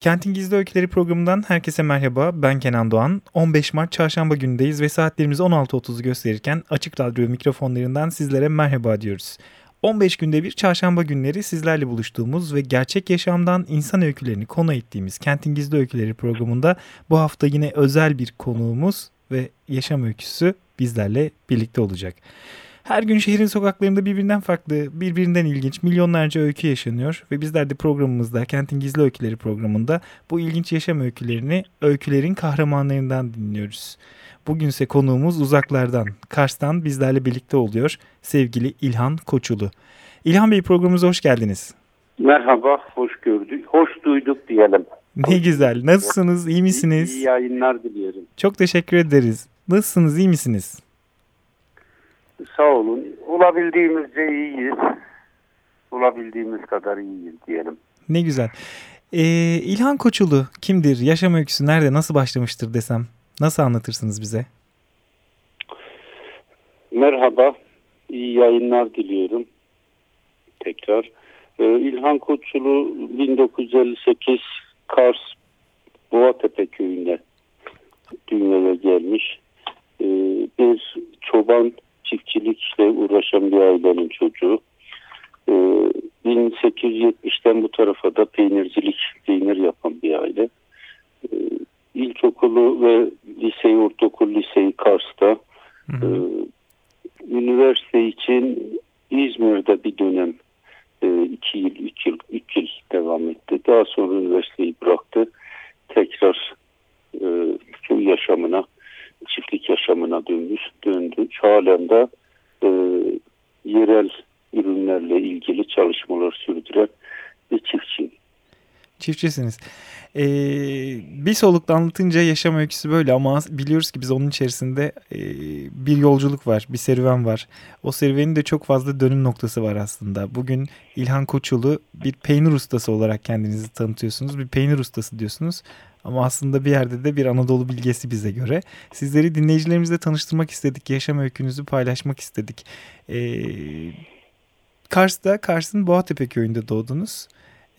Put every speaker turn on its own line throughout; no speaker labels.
Kentin Gizli Öyküleri programından herkese merhaba. Ben Kenan Doğan. 15 Mart çarşamba günündeyiz ve saatlerimiz 16.30'u gösterirken Açık Radyo mikrofonlarından sizlere merhaba diyoruz. 15 günde bir çarşamba günleri sizlerle buluştuğumuz ve gerçek yaşamdan insan öykülerini konu ettiğimiz Kentin Gizli Öyküleri programında bu hafta yine özel bir konuğumuz ve yaşam öyküsü bizlerle birlikte olacak. Her gün şehrin sokaklarında birbirinden farklı, birbirinden ilginç milyonlarca öykü yaşanıyor ve bizler de programımızda, Kentin Gizli Öyküleri programında bu ilginç yaşam öykülerini öykülerin kahramanlarından dinliyoruz. Bugünse konuğumuz uzaklardan, Kars'tan bizlerle birlikte oluyor sevgili İlhan Koçulu. İlhan Bey programımıza hoş geldiniz.
Merhaba, hoş gördük, hoş duyduk diyelim.
Ne güzel, nasılsınız, iyi misiniz?
İyi yayınlar diliyorum.
Çok teşekkür ederiz. Nasılsınız, iyi misiniz?
Sağ olun. Olabildiğimizce iyiyiz. Olabildiğimiz kadar iyiyiz diyelim.
Ne güzel. Ee, İlhan Koçulu kimdir? Yaşam öyküsü nerede, nasıl başlamıştır desem? Nasıl anlatırsınız bize?
Merhaba. İyi yayınlar diliyorum. Tekrar. Ee, İlhan Koçulu 1958 Kars Boğatepe köyünde dünyaya gelmiş. Ee, bir çoban çiftçilikle uğraşan bir ailenin çocuğu. Ee, 1870'ten bu tarafa da peynircilik, peynir yapan bir aile. Ee, ilkokulu ve liseyi, ortaokul liseyi Kars'ta.
Hı hı.
Ee, üniversite için İzmir'de bir dönem e, iki yıl, üç yıl, üç yıl devam etti. Daha sonra üniversiteyi bıraktı. Tekrar e, yaşamına, çiftlik yaşamına dönmüş, döndü. Halen de e, yerel ürünlerle ilgili çalışmalar sürdüren bir çiftçi.
Çiftçisiniz. Ee, bir solukta anlatınca yaşam öyküsü böyle ama biliyoruz ki biz onun içerisinde e, bir yolculuk var, bir serüven var. O serüvenin de çok fazla dönüm noktası var aslında. Bugün İlhan Koçulu bir peynir ustası olarak kendinizi tanıtıyorsunuz. Bir peynir ustası diyorsunuz. Ama aslında bir yerde de bir Anadolu bilgesi bize göre. Sizleri dinleyicilerimizle tanıştırmak istedik. Yaşam öykünüzü paylaşmak istedik. Ee, Kars'ta, Kars'ın Boğatepe köyünde doğdunuz.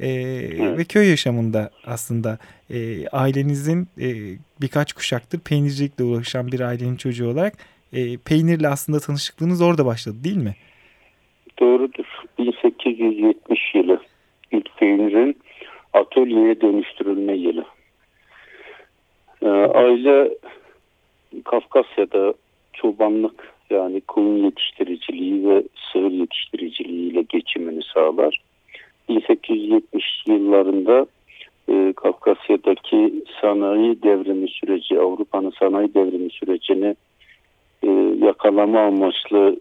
Evet.
Ve köy yaşamında aslında e, ailenizin e, birkaç kuşaktır peynircilikle uğraşan bir ailenin çocuğu olarak e, peynirle aslında tanışıklığınız orada başladı değil mi?
Doğrudur. 1870 yılı ilk peynirin atölyeye dönüştürülme yılı. Ee, aile Kafkasya'da çobanlık yani koyun yetiştiriciliği ve sığır yetiştiriciliğiyle geçimini sağlar. 1870 yıllarında e, Kafkasya'daki sanayi devrimi süreci, Avrupa'nın sanayi devrimi sürecini e, yakalama amaçlı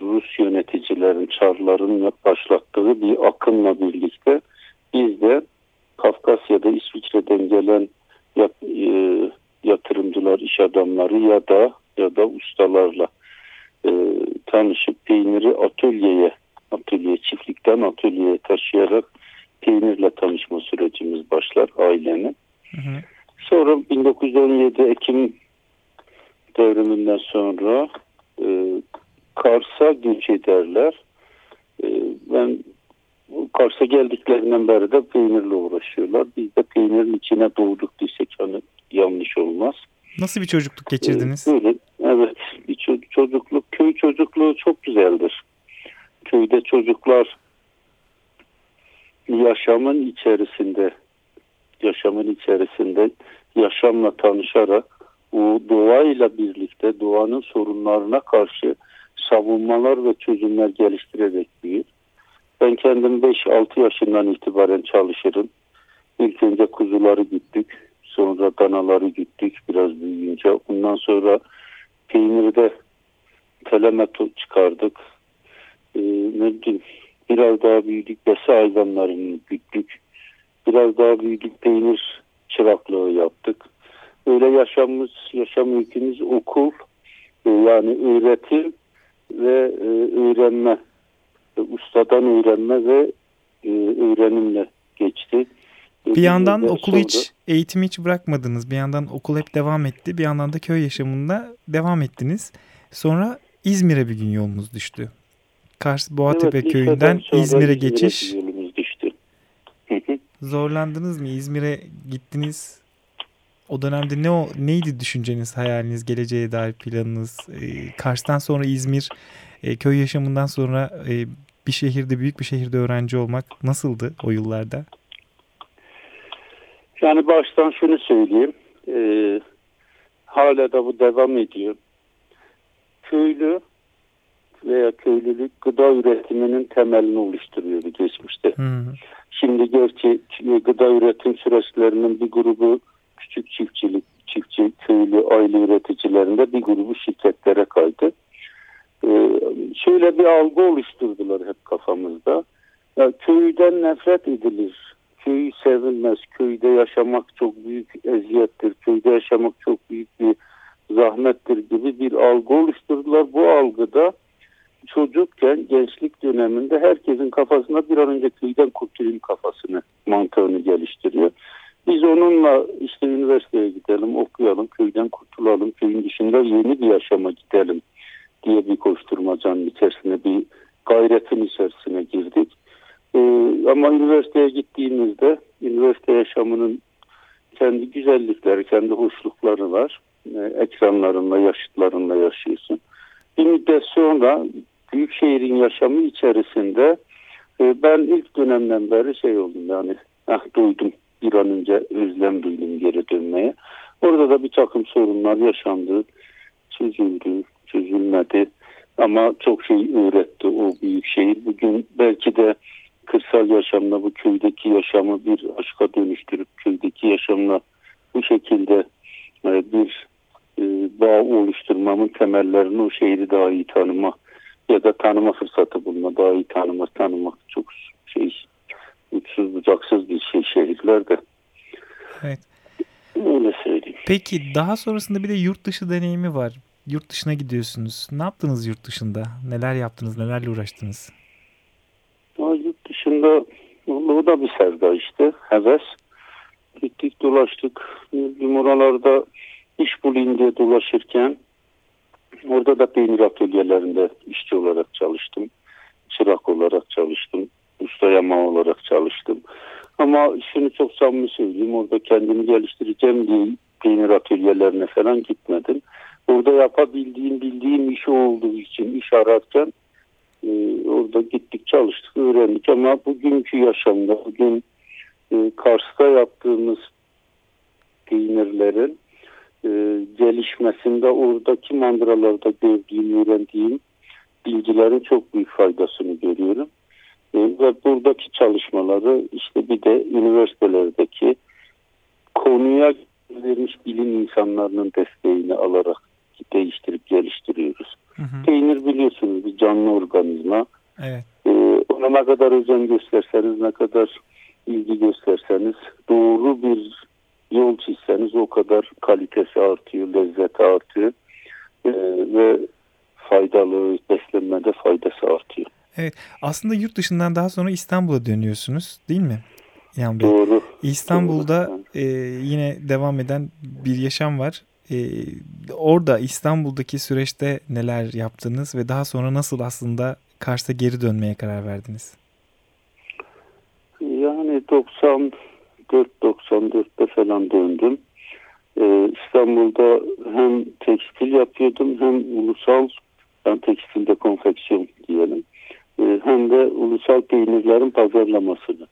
Rus yöneticilerin, Çarların başlattığı bir akımla birlikte biz de Kafkasya'da İsviçre'den gelen yat- e, yatırımcılar, iş adamları ya da ya da ustalarla e, tanışıp peyniri atölyeye, atölye çiftlikten atölyeye taşıyarak peynirle tanışma sürecimiz başlar ailenin.
Hı hı.
Sonra 1917 Ekim devriminden sonra e, Kars'a göç ederler. E, ben Kars'a geldiklerinden beri de peynirle uğraşıyorlar. Biz de peynirin içine doğduk desek hani yanlış olmaz.
Nasıl bir çocukluk geçirdiniz?
E, böyle, evet bir ço- çocukluk, köy çocukluğu çok güzeldir. Çocuklar yaşamın içerisinde yaşamın içerisinde yaşamla tanışarak o doğayla birlikte doğanın sorunlarına karşı savunmalar ve çözümler geliştirerek büyür. Ben kendim 5-6 yaşından itibaren çalışırım. İlk önce kuzuları güttük. Sonra danaları güttük biraz büyüyünce. Ondan sonra peynirde telemeto çıkardık. Ee, ne bileyim, biraz daha büyüdük. Besi hayvanlarını güttük. Biraz daha büyüdük peynir çıraklığı yaptık. Öyle yaşamımız, yaşam ülkemiz okul e, yani öğretim ve e, öğrenme, e, ustadan öğrenme ve e, öğrenimle geçti.
Bir yandan okulu hiç, eğitimi hiç bırakmadınız. Bir yandan okul hep devam etti. Bir yandan da köy yaşamında devam ettiniz. Sonra İzmir'e bir gün yolunuz düştü. Kars Boğatepe
evet,
köyünden İzmir'e
İzmir
geçiş.
Yolumuz düştü.
Zorlandınız mı? İzmir'e gittiniz. O dönemde ne o neydi düşünceniz, hayaliniz, geleceğe dair planınız? Ee, Kars'tan sonra İzmir, e, köy yaşamından sonra e, bir şehirde, büyük bir şehirde öğrenci olmak nasıldı o yıllarda?
Yani baştan şunu söyleyeyim. E, hala da bu devam ediyor. Köylü veya köylülük gıda üretiminin temelini oluşturuyordu geçmişte.
Hı.
Şimdi gerçi gıda üretim süreçlerinin bir grubu küçük çiftçilik, çiftçi, köylü, aile üreticilerinde bir grubu şirketlere kaydı. Ee, şöyle bir algı oluşturdular hep kafamızda. Ya, köyden nefret edilir. Köy sevilmez. Köyde yaşamak çok büyük eziyettir. Köyde yaşamak çok büyük bir zahmettir gibi bir algı oluşturdular. Bu algıda çocukken gençlik döneminde herkesin kafasında bir an önce köyden kurtulayım kafasını mantığını geliştiriyor. Biz onunla işte üniversiteye gidelim, okuyalım, köyden kurtulalım, köyün dışında yeni bir yaşama gidelim diye bir koşturmacanın içerisine bir gayretin içerisine girdik. Ee, ama üniversiteye gittiğimizde üniversite yaşamının kendi güzellikleri, kendi hoşlukları var. Ee, ekranlarınla, yaşıtlarınla yaşıyorsun. Bir müddet sonra büyük şehrin yaşamı içerisinde e, ben ilk dönemden beri şey oldum yani ah duydum bir an önce özlem duydum geri dönmeye. Orada da bir takım sorunlar yaşandı. Çözüldü, çözülmedi. Ama çok şey öğretti o büyük şehir. Bugün belki de kırsal yaşamla bu köydeki yaşamı bir aşka dönüştürüp köydeki yaşamla bu şekilde e, bir e, bağ oluşturmamın temellerini o şehri daha iyi tanıma ya da tanıma fırsatı bulma, daha iyi tanıma, tanımak çok şey uçsuz bucaksız bir şey şehirlerde.
Evet.
Öyle söyleyeyim.
Peki daha sonrasında bir de yurt dışı deneyimi var. Yurt dışına gidiyorsunuz. Ne yaptınız yurt dışında? Neler yaptınız? Nelerle uğraştınız?
Ya, yurt dışında o da bir sevda işte. Heves. Gittik dolaştık. Bir oralarda iş bulayım diye dolaşırken orada da peynir atölyelerinde işçi olarak çalıştım. Çırak olarak çalıştım. Usta yama olarak çalıştım. Ama şunu çok samimi söyleyeyim. Orada kendimi geliştireceğim diye peynir atölyelerine falan gitmedim. Orada yapabildiğim, bildiğim işi olduğu için iş ararken e, orada gittik çalıştık, öğrendik. Ama bugünkü yaşamda, bugün e, Kars'ta yaptığımız peynirlerin e, gelişmesinde oradaki mandıralarda gördüğüm, öğrendiğim bilgilerin çok büyük faydasını görüyorum. E, ve buradaki çalışmaları işte bir de üniversitelerdeki konuya verilmiş bilim insanlarının desteğini alarak değiştirip geliştiriyoruz.
Hı hı.
Peynir biliyorsunuz bir canlı organizma.
Evet.
Ee, ona ne kadar özen gösterseniz, ne kadar ilgi gösterseniz, doğru bir yol çizseniz o kadar kalitesi artıyor, lezzeti artıyor ee, ve faydalı beslenmede faydası artıyor.
Evet. Aslında yurt dışından daha sonra İstanbul'a dönüyorsunuz değil mi? Yani?
Doğru.
İstanbul'da
Doğru.
e, yine devam eden bir yaşam var. E, orada İstanbul'daki süreçte neler yaptınız ve daha sonra nasıl aslında Kars'a geri dönmeye karar verdiniz?
Yani 94-94'te falan döndüm. Ee, İstanbul'da hem tekstil yapıyordum hem ulusal ben tekstilde konfeksiyon diyelim. Ee, hem de ulusal peynirlerin pazarlamasını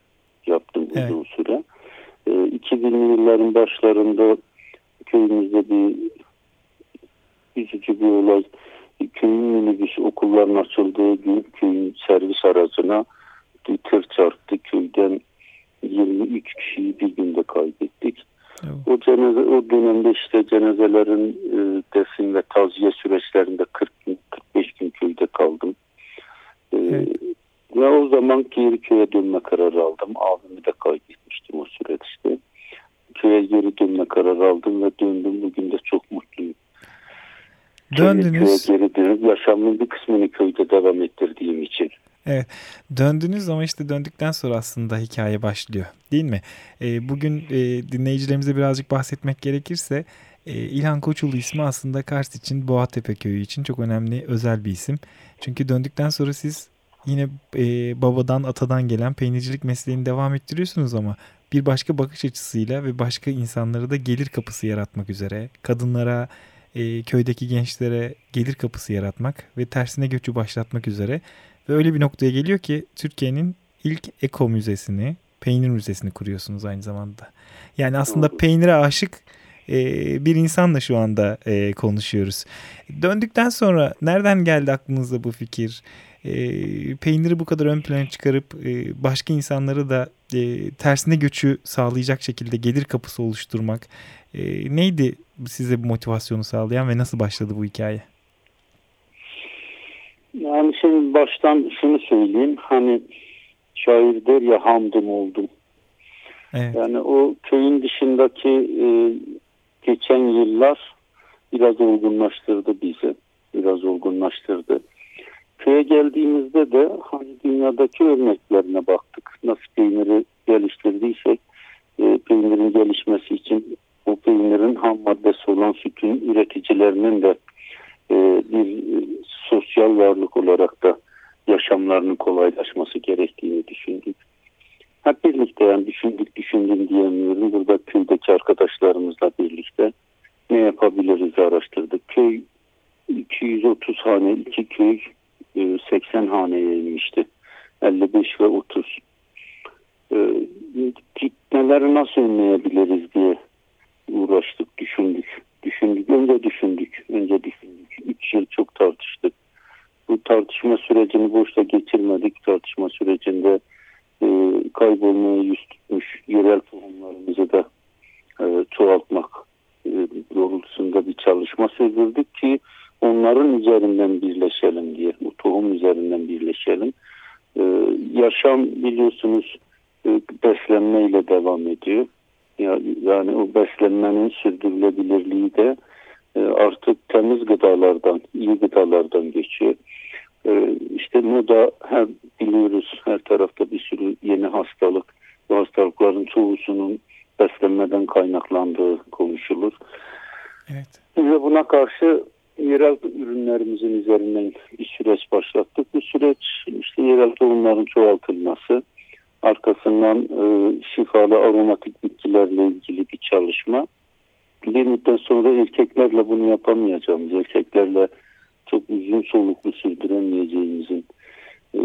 yaptım
Evet.
uzun süre. Ee, 2000'li yılların başlarında köyümüzde bir üzücü bir olay. Köyün minibüs okulların açıldığı gün köyün servis aracına bir tır çarptı. Köyden 23 kişiyi bir günde kaybettik.
Evet.
O cenaze o dönemde işte cenazelerin e, defin ve taziye süreçlerinde 40 gün 45 gün köyde kaldım. E,
Evet.
Ve o zaman geri köye dönme kararı aldım. Abimi de kaybetmiştim. o süreçte. Köye geri dönme kararı aldım ve döndüm. Bugün de çok mutluyum.
Döndünüz.
Köye geri dönüp yaşamın bir kısmını köyde devam ettirdiğim için.
Evet döndünüz ama işte döndükten sonra aslında hikaye başlıyor değil mi? E, bugün e, dinleyicilerimize birazcık bahsetmek gerekirse e, İlhan Koçulu ismi aslında Kars için Boğatepe köyü için çok önemli özel bir isim. Çünkü döndükten sonra siz yine e, babadan atadan gelen peynircilik mesleğini devam ettiriyorsunuz ama bir başka bakış açısıyla ve başka insanlara da gelir kapısı yaratmak üzere kadınlara e, köydeki gençlere gelir kapısı yaratmak ve tersine göçü başlatmak üzere ve öyle bir noktaya geliyor ki Türkiye'nin ilk eko müzesini, peynir müzesini kuruyorsunuz aynı zamanda. Yani aslında peynire aşık e, bir insanla şu anda e, konuşuyoruz. Döndükten sonra nereden geldi aklınıza bu fikir? E, peyniri bu kadar ön plana çıkarıp başka insanları da tersine göçü sağlayacak şekilde gelir kapısı oluşturmak neydi size bu motivasyonu sağlayan ve nasıl başladı bu hikaye?
Yani şimdi baştan şunu söyleyeyim. Hani şair der ya hamdım oldum. Evet. Yani o köyün dışındaki e, geçen yıllar biraz olgunlaştırdı bizi. Biraz olgunlaştırdı. Köye geldiğimizde de hani dünyadaki örneklerine baktık. Nasıl peyniri geliştirdiysek e, peynirin gelişmesi için o peynirin ham maddesi olan sütün üreticilerinin de e, bir sosyal varlık olarak da yaşamlarının kolaylaşması gerektiğini düşündük. Hep birlikte yani düşündük düşündüm diyemiyorum. Burada köydeki arkadaşlarımızla birlikte ne yapabiliriz araştırdık. Köy 230 hane, iki köy 80 e, haneye inmişti. 55 ve 30. Gitmeleri nasıl önleyebiliriz diye uğraştık, düşündük. Düşündük, önce düşündük, önce düşündük. Üç yıl çok tartıştık. Tartışma sürecini boşta geçirmedik. Tartışma sürecinde e, kaybolmaya yüz tutmuş yerel tohumlarımızı da e, çoğaltmak e, doğrultusunda bir çalışma sürdürdük ki onların üzerinden birleşelim diye. Bu tohum üzerinden birleşelim. E, yaşam biliyorsunuz e, beslenmeyle devam ediyor. Yani o beslenmenin sürdürülebilirliği de e, artık temiz gıdalardan, iyi gıdalardan geçiyor. E, işte moda hem biliyoruz her tarafta bir sürü yeni hastalık. Bu hastalıkların çoğusunun beslenmeden kaynaklandığı konuşulur. Evet. Ve buna karşı yerel ürünlerimizin üzerinden bir süreç başlattık. Bu süreç işte yerel tohumların çoğaltılması, arkasından e, şifalı aromatik bitkilerle ilgili bir çalışma. Bir müddet sonra erkeklerle bunu yapamayacağımız, erkeklerle çok uzun soluklu sürdüremeyeceğimizin e,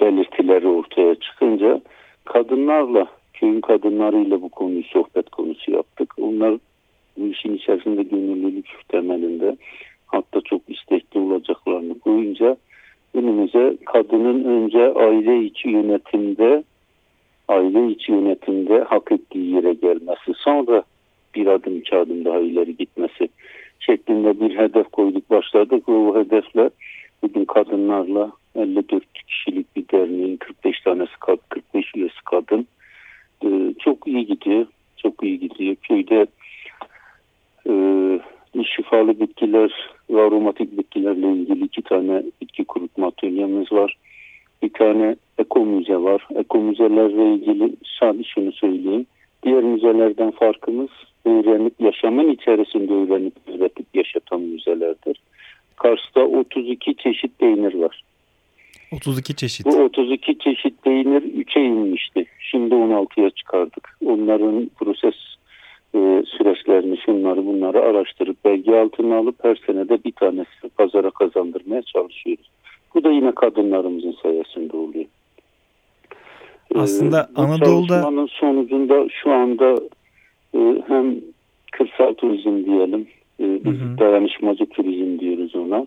belirtileri ortaya çıkınca kadınlarla, köyün kadınlarıyla bu konuyu sohbet konusu yaptık. Onlar bu işin içerisinde gönüllülük temelinde hatta çok istekli olacaklarını koyunca önümüze kadının önce aile içi yönetimde aile içi yönetimde hak ettiği yere gelmesi, sonra bir adım iki adım daha ileri gitmesi şeklinde bir hedef koyduk başladık ve o hedefle bugün kadınlarla 54 kişilik bir derneğin 45 tanesi kadın, 45 üyesi kadın ee, çok iyi gidiyor. Çok iyi gidiyor. Köyde e, şifalı bitkiler ve aromatik bitkilerle ilgili iki tane bitki kurutma atölyemiz var. Bir tane eko müze var. Eko müzelerle ilgili sadece şunu söyleyeyim. Diğer müzelerden farkımız öğrenip yaşamın içerisinde öğrenip üretip yaşatan müzelerdir. Kars'ta 32 çeşit peynir var.
32 çeşit.
Bu 32 çeşit peynir 3'e inmişti. Şimdi 16'ya çıkardık. Onların proses e, süreçlerini, şunları bunları araştırıp belge altına alıp her senede bir tanesi pazara kazandırmaya çalışıyoruz. Bu da yine kadınlarımızın sayesinde oluyor.
Aslında ee, Anadolu'da...
Sonucunda şu anda e, hem kırsal turizm diyelim, e, hı hı. dayanışmacı turizm diyoruz ona.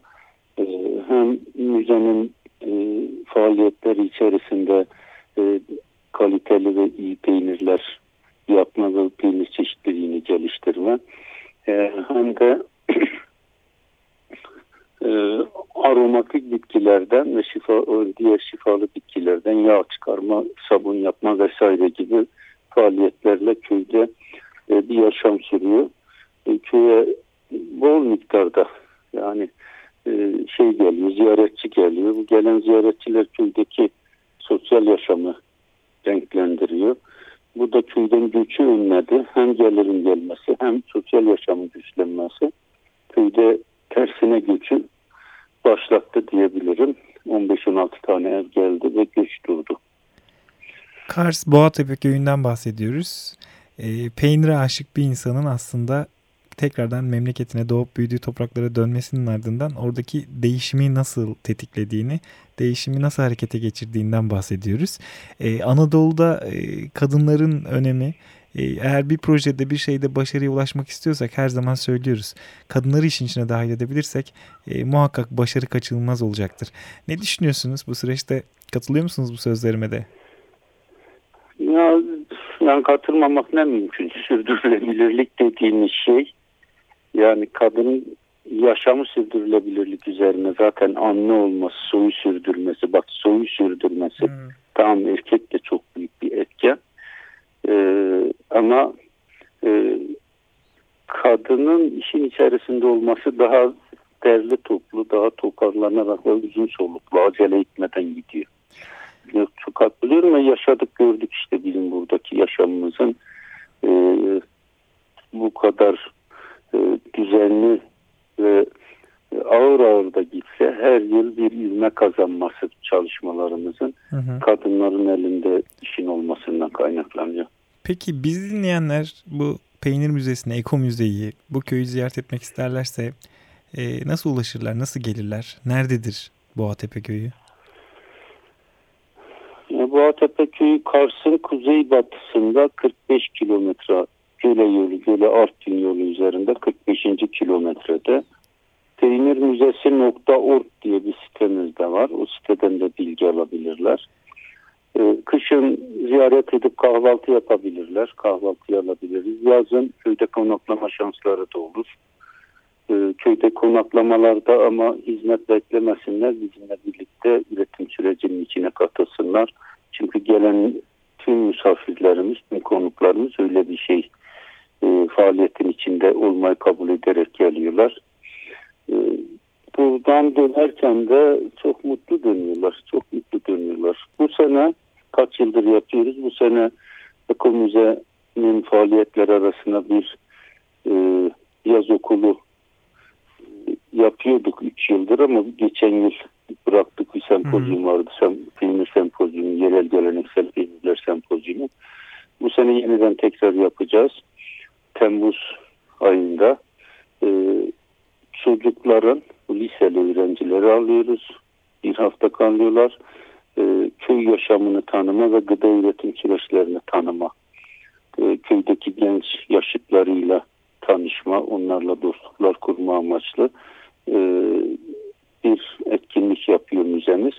E, hem müzenin e, faaliyetleri içerisinde e, kaliteli ve iyi peynirler yapma ve peynir çeşitliliğini geliştirme. E, hem de e, aromatik diğer şifalı bitkilerden yağ çıkarma, sabun yapma vesaire gibi faaliyetlerle köyde e, bir yaşam sürüyor. E, köye bol miktarda yani e, şey geliyor, ziyaretçi geliyor. Bu gelen ziyaretçiler köydeki sosyal yaşamı renklendiriyor. Bu da köyden göçü önledi. Hem gelirin gelmesi hem sosyal yaşamın güçlenmesi. Köyde tersine göçü başlattı diyebilirim. 15-16 tane ev geldi ve göç durdu.
Kars Boğatepe köyünden bahsediyoruz. E, peynire aşık bir insanın aslında tekrardan memleketine doğup büyüdüğü topraklara dönmesinin ardından oradaki değişimi nasıl tetiklediğini, değişimi nasıl harekete geçirdiğinden bahsediyoruz. Ee, Anadolu'da e, kadınların önemi, e, eğer bir projede bir şeyde başarıya ulaşmak istiyorsak her zaman söylüyoruz. Kadınları işin içine dahil edebilirsek e, muhakkak başarı kaçınılmaz olacaktır. Ne düşünüyorsunuz bu süreçte? Katılıyor musunuz bu sözlerime de?
Ya yani katılmamak ne mümkün. Sürdürülebilirlik dediğimiz şey yani kadının yaşamı sürdürülebilirlik üzerine zaten anne olması, soyu sürdürmesi, bak soyu sürdürmesi hmm. tamam erkek de çok büyük bir etken. Ee, ama e, kadının işin içerisinde olması daha derli toplu, daha toparlanarak ve uzun soluklu, acele etmeden gidiyor. Yok, çok hatırlıyorum ve yaşadık gördük işte bizim buradaki yaşamımızın e, bu kadar e, düzenli ve ağır ağır da gitse her yıl bir ivme kazanması çalışmalarımızın hı hı. kadınların elinde işin olmasından kaynaklanıyor.
Peki biz dinleyenler bu peynir müzesine, eko müzeyi, bu köyü ziyaret etmek isterlerse e, nasıl ulaşırlar, nasıl gelirler? Nerededir Boğatepe köyü?
Boğatepe köyü Kars'ın kuzeybatısında 45 kilometre Göle yolu, Göle Artvin yolu üzerinde 45. kilometrede. Peynir Müzesi.org diye bir sitemiz de var. O siteden de bilgi alabilirler. Ee, kışın ziyaret edip kahvaltı yapabilirler. Kahvaltı alabiliriz. Yazın köyde konaklama şansları da olur. Ee, köyde konaklamalarda ama hizmet beklemesinler. Bizimle birlikte üretim sürecinin içine katılsınlar. Çünkü gelen tüm misafirlerimiz, tüm konuklarımız öyle bir şey e, faaliyetin içinde olmayı kabul ederek geliyorlar. E, buradan dönerken de çok mutlu dönüyorlar. Çok mutlu dönüyorlar. Bu sene kaç yıldır yapıyoruz. Bu sene Eko Müze'nin faaliyetler arasında bir e, yaz okulu e, yapıyorduk 3 yıldır ama geçen yıl bıraktık bir sempozyum vardı. Sem, peynir sempozyumu, yerel geleneksel peynirler sempozyumu. Bu sene yeniden tekrar yapacağız. Temmuz ayında e, çocukların liseli öğrencileri alıyoruz. Bir hafta kalıyorlar. E, köy yaşamını tanıma ve gıda üretim süreçlerini tanıma. E, köydeki genç yaşıtlarıyla tanışma, onlarla dostluklar kurma amaçlı e, bir etkinlik yapıyor müzemiz.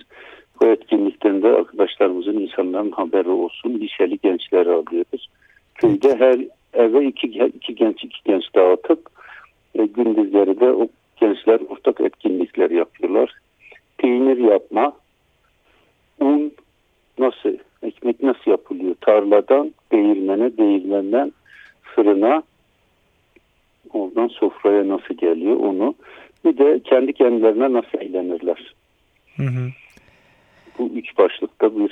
Bu etkinlikten de arkadaşlarımızın insanların haberi olsun. Liseli gençleri alıyoruz. Köyde her eve iki, iki genç iki genç dağıtıp e, gündüzleri de o gençler ortak etkinlikler yapıyorlar. Peynir yapma, un nasıl, ekmek nasıl yapılıyor? Tarladan değirmene, değirmenden fırına, oradan sofraya nasıl geliyor onu. Bir de kendi kendilerine nasıl eğlenirler. Hı hı. Bu üç başlıkta bir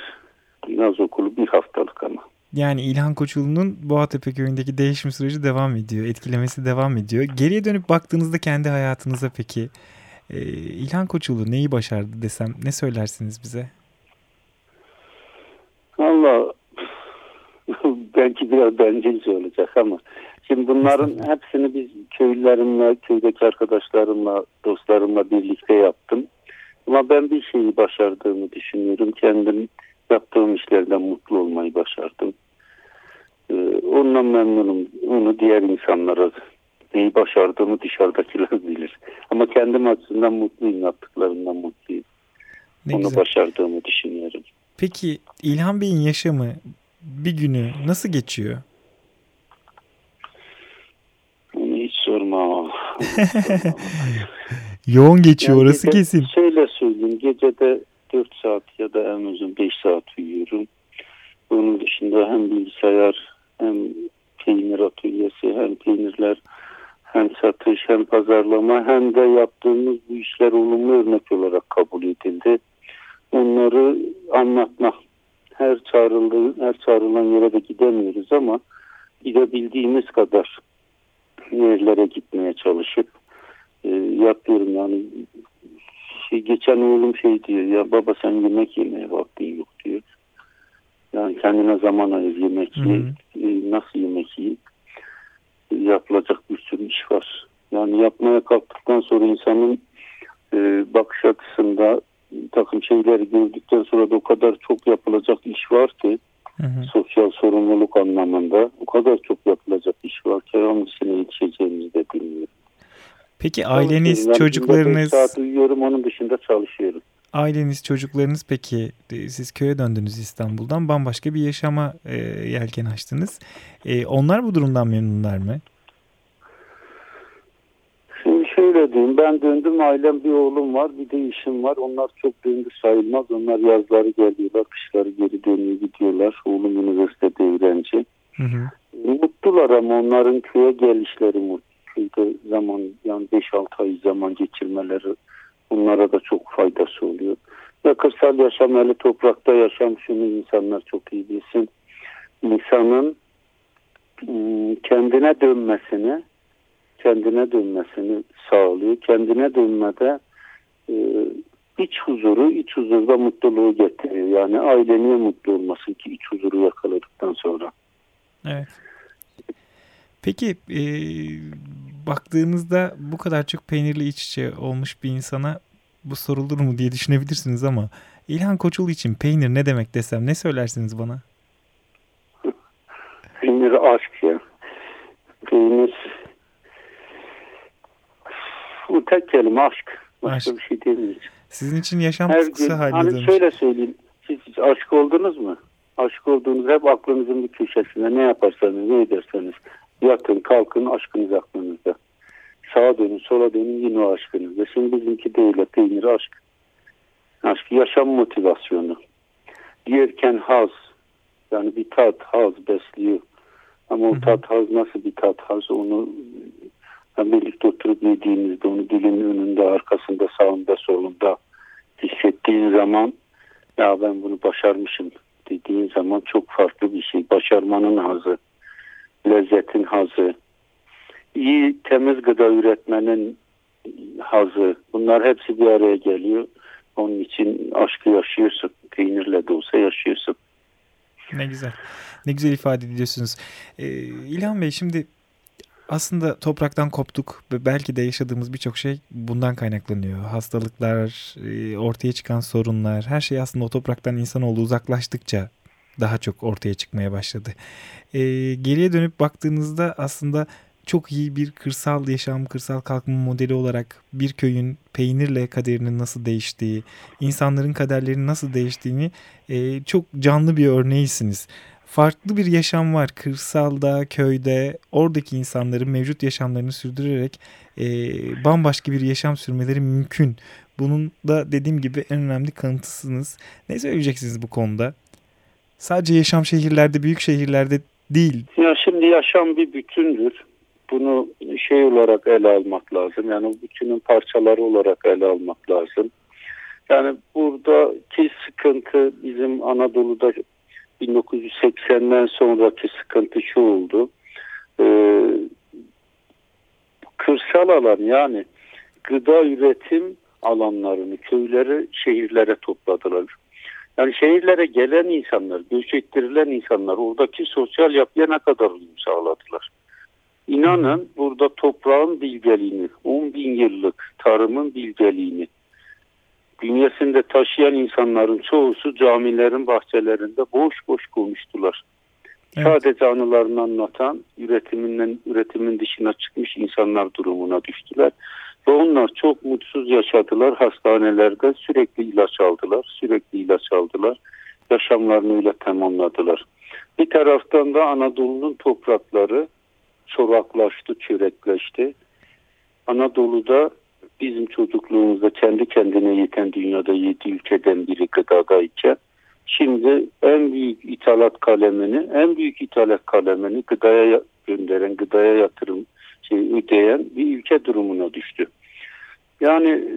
naz okulu bir haftalık ama.
Yani İlhan Koçulu'nun Boğatepe köyündeki değişim süreci devam ediyor. Etkilemesi devam ediyor. Geriye dönüp baktığınızda kendi hayatınıza peki e, İlhan Koçulu neyi başardı desem ne söylersiniz bize?
Valla belki biraz bencilce olacak ama şimdi bunların hepsini biz köylülerimle, köydeki arkadaşlarımla, dostlarımla birlikte yaptım. Ama ben bir şeyi başardığımı düşünüyorum. Kendim yaptığım işlerden mutlu olmayı başardım. Ee, ondan memnunum. Onu diğer insanlara neyi başardığımı dışarıdakiler bilir. Ama kendim açısından mutluyum. Yaptıklarımdan mutluyum. Ne Onu güzel. başardığımı düşünüyorum.
Peki İlhan Bey'in yaşamı bir günü nasıl geçiyor?
Hiç sorma.
Yoğun geçiyor yani orası kesin.
Şöyle söyleyeyim. Gecede 4 saat ya da en uzun 5 saat uyuyorum. Bunun dışında hem bilgisayar hem peynir atölyesi hem peynirler hem satış hem pazarlama hem de yaptığımız bu işler olumlu örnek olarak kabul edildi. Onları anlatmak her çağrıldığı her çağrılan yere de gidemiyoruz ama gidebildiğimiz kadar yerlere gitmeye çalışıp e, yapıyorum yani şey, geçen oğlum şey diyor ya baba sen yemek yemeye vaktin yok diyor. Yani kendine zaman ayır yemek ye. E, nasıl yemek yiyeyim? yapılacak bir sürü iş var. Yani yapmaya kalktıktan sonra insanın e, bakış açısında takım şeyleri gördükten sonra da o kadar çok yapılacak iş var ki hı hı. sosyal sorumluluk anlamında o kadar çok yapılacak iş var ki hangisine yetişeceğimizi de bilmiyorum.
Peki aileniz, yani çocuklarınız...
saat uyuyorum onun dışında çalışıyorum.
Aileniz, çocuklarınız peki siz köye döndünüz İstanbul'dan bambaşka bir yaşama e, yelken açtınız. E, onlar bu durumdan memnunlar mı?
Şimdi şöyle diyeyim ben döndüm ailem bir oğlum var bir de işim var. Onlar çok döndü sayılmaz. Onlar yazları geliyorlar kışları geri dönüyor gidiyorlar. Oğlum üniversitede öğrenci. Hı hı. Mutlular ama onların köye gelişleri mutlu. Köyde zaman yani 5-6 ay zaman geçirmeleri Bunlara da çok faydası oluyor. Ve kırsal yaşam hele toprakta yaşam şunu insanlar çok iyi bilsin. İnsanın ıı, kendine dönmesini kendine dönmesini sağlıyor. Kendine dönmede e, iç huzuru, iç huzurda mutluluğu getiriyor. Yani aile niye mutlu olmasın ki iç huzuru yakaladıktan sonra.
Evet. Peki e, baktığınızda bu kadar çok peynirli iç içe olmuş bir insana bu sorulur mu diye düşünebilirsiniz ama İlhan Koçul için peynir ne demek desem ne söylersiniz bana?
Peynir aşk ya. Peynir bu tek kelime aşk. Başka aşk. bir şey değil.
Sizin için yaşam Her tutkusu haline
hani. Şöyle söyleyeyim. Siz hiç aşık oldunuz mu? Aşık olduğunuz hep aklınızın bir köşesinde ne yaparsanız ne ederseniz Yatın kalkın aşkınız aklınızda. Sağa dönün sola dönün yine o aşkınızda. Şimdi bizimki de öyle peynir aşk. Aşk yaşam motivasyonu. Yerken haz. Yani bir tat haz besliyor. Ama o tat haz nasıl bir tat haz onu birlikte oturup yediğimizde onu dilin önünde arkasında sağında solunda hissettiğin zaman ya ben bunu başarmışım dediğin zaman çok farklı bir şey. Başarmanın hazı lezzetin hazı, iyi temiz gıda üretmenin hazı bunlar hepsi bir araya geliyor. Onun için aşkı yaşıyorsun. Peynirle de olsa yaşıyorsun.
Ne güzel. Ne güzel ifade ediyorsunuz. Ee, İlhan Bey şimdi aslında topraktan koptuk ve belki de yaşadığımız birçok şey bundan kaynaklanıyor. Hastalıklar, e, ortaya çıkan sorunlar, her şey aslında o topraktan insanoğlu uzaklaştıkça daha çok ortaya çıkmaya başladı. E, geriye dönüp baktığınızda aslında çok iyi bir kırsal yaşam, kırsal kalkınma modeli olarak bir köyün peynirle kaderinin nasıl değiştiği, insanların kaderlerinin nasıl değiştiğini e, çok canlı bir örneğisiniz. Farklı bir yaşam var kırsalda, köyde, oradaki insanların mevcut yaşamlarını sürdürerek e, bambaşka bir yaşam sürmeleri mümkün. Bunun da dediğim gibi en önemli kanıtısınız. Ne söyleyeceksiniz bu konuda? Sadece yaşam şehirlerde, büyük şehirlerde değil.
Ya şimdi yaşam bir bütündür. Bunu şey olarak ele almak lazım. Yani bütünün parçaları olarak ele almak lazım. Yani buradaki sıkıntı bizim Anadolu'da 1980'den sonraki sıkıntı şu oldu. Ee, kırsal alan yani gıda üretim alanlarını, köyleri şehirlere topladılar. Yani şehirlere gelen insanlar, göç ettirilen insanlar oradaki sosyal yapıya ne kadar uyum sağladılar. İnanın burada toprağın bilgeliğini, 10 bin yıllık tarımın bilgeliğini bünyesinde taşıyan insanların çoğusu camilerin bahçelerinde boş boş konuştular. Evet. Sadece anılarını anlatan, üretiminden üretimin dışına çıkmış insanlar durumuna düştüler. Ve onlar çok mutsuz yaşadılar. Hastanelerde sürekli ilaç aldılar. Sürekli ilaç aldılar. Yaşamlarını öyle tamamladılar. Bir taraftan da Anadolu'nun toprakları çoraklaştı, çörekleşti. Anadolu'da bizim çocukluğumuzda kendi kendine yeten dünyada yedi ülkeden biri gıdadayken Şimdi en büyük ithalat kalemini, en büyük ithalat kalemini gıdaya gönderen, gıdaya yatırım şey ödeyen bir ülke durumuna düştü. Yani e,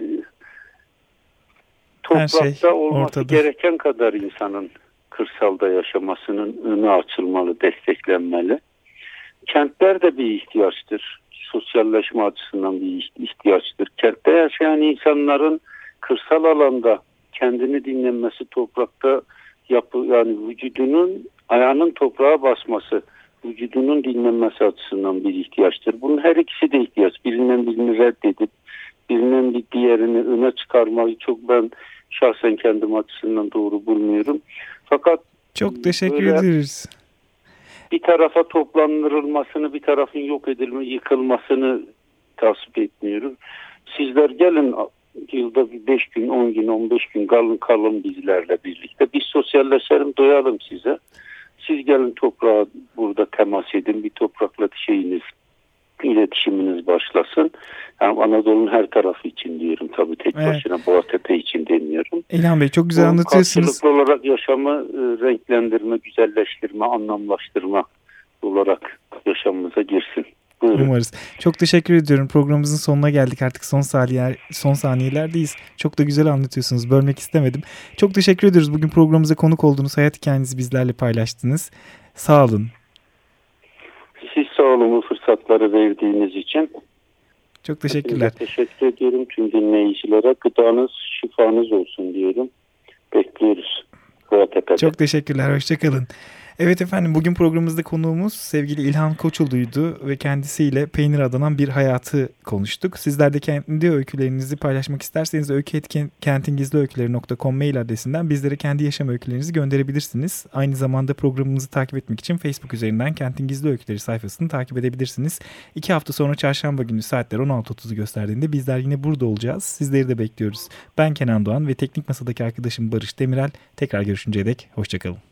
toprakta şey olması ortada. gereken kadar insanın kırsalda yaşamasının önü açılmalı, desteklenmeli. Kentler de bir ihtiyaçtır. Sosyalleşme açısından bir ihtiyaçtır. Kentte yaşayan insanların kırsal alanda kendini dinlenmesi, toprakta yapı yani vücudunun ayağının toprağa basması, vücudunun dinlenmesi açısından bir ihtiyaçtır. Bunun her ikisi de ihtiyaç. Birinden birini reddedip birinin bir diğerini öne çıkarmayı çok ben şahsen kendim açısından doğru bulmuyorum. Fakat
çok teşekkür ederiz.
Bir tarafa toplandırılmasını, bir tarafın yok edilme, yıkılmasını tasvip etmiyorum. Sizler gelin yılda bir 5 gün, 10 gün, 15 gün kalın kalın bizlerle birlikte. Biz sosyalleşelim, doyalım size. Siz gelin toprağa burada temas edin, bir toprakla şeyiniz, iletişiminiz başlasın. Yani Anadolu'nun her tarafı için diyorum tabii tek evet. başına Boğatepe için demiyorum.
İlhan Bey çok güzel Bu anlatıyorsunuz.
Karşılıklı olarak yaşamı e, renklendirme, güzelleştirme, anlamlaştırma olarak yaşamımıza girsin.
Buyurun. Umarız. Çok teşekkür ediyorum. Programımızın sonuna geldik artık son saniyeler son saniyelerdeyiz. Çok da güzel anlatıyorsunuz. Bölmek istemedim. Çok teşekkür ediyoruz. Bugün programımıza konuk olduğunuz hayat hikayenizi bizlerle paylaştınız. Sağ olun.
Sağ olun bu fırsatları verdiğiniz için.
Çok teşekkürler.
Hepinize teşekkür ediyorum tüm dinleyicilere. Gıdanız, şifanız olsun diyorum. Bekliyoruz.
Çok teşekkürler. Hoşçakalın. Evet efendim bugün programımızda konuğumuz sevgili İlhan Koçulu'ydu ve kendisiyle peynir adanan bir hayatı konuştuk. Sizler de kendi öykülerinizi paylaşmak isterseniz öyküetkentingizliöyküleri.com mail adresinden bizlere kendi yaşam öykülerinizi gönderebilirsiniz. Aynı zamanda programımızı takip etmek için Facebook üzerinden Kentin Gizli Öyküleri sayfasını takip edebilirsiniz. İki hafta sonra çarşamba günü saatler 16.30'u gösterdiğinde bizler yine burada olacağız. Sizleri de bekliyoruz. Ben Kenan Doğan ve teknik masadaki arkadaşım Barış Demirel. Tekrar görüşünceye dek hoşçakalın.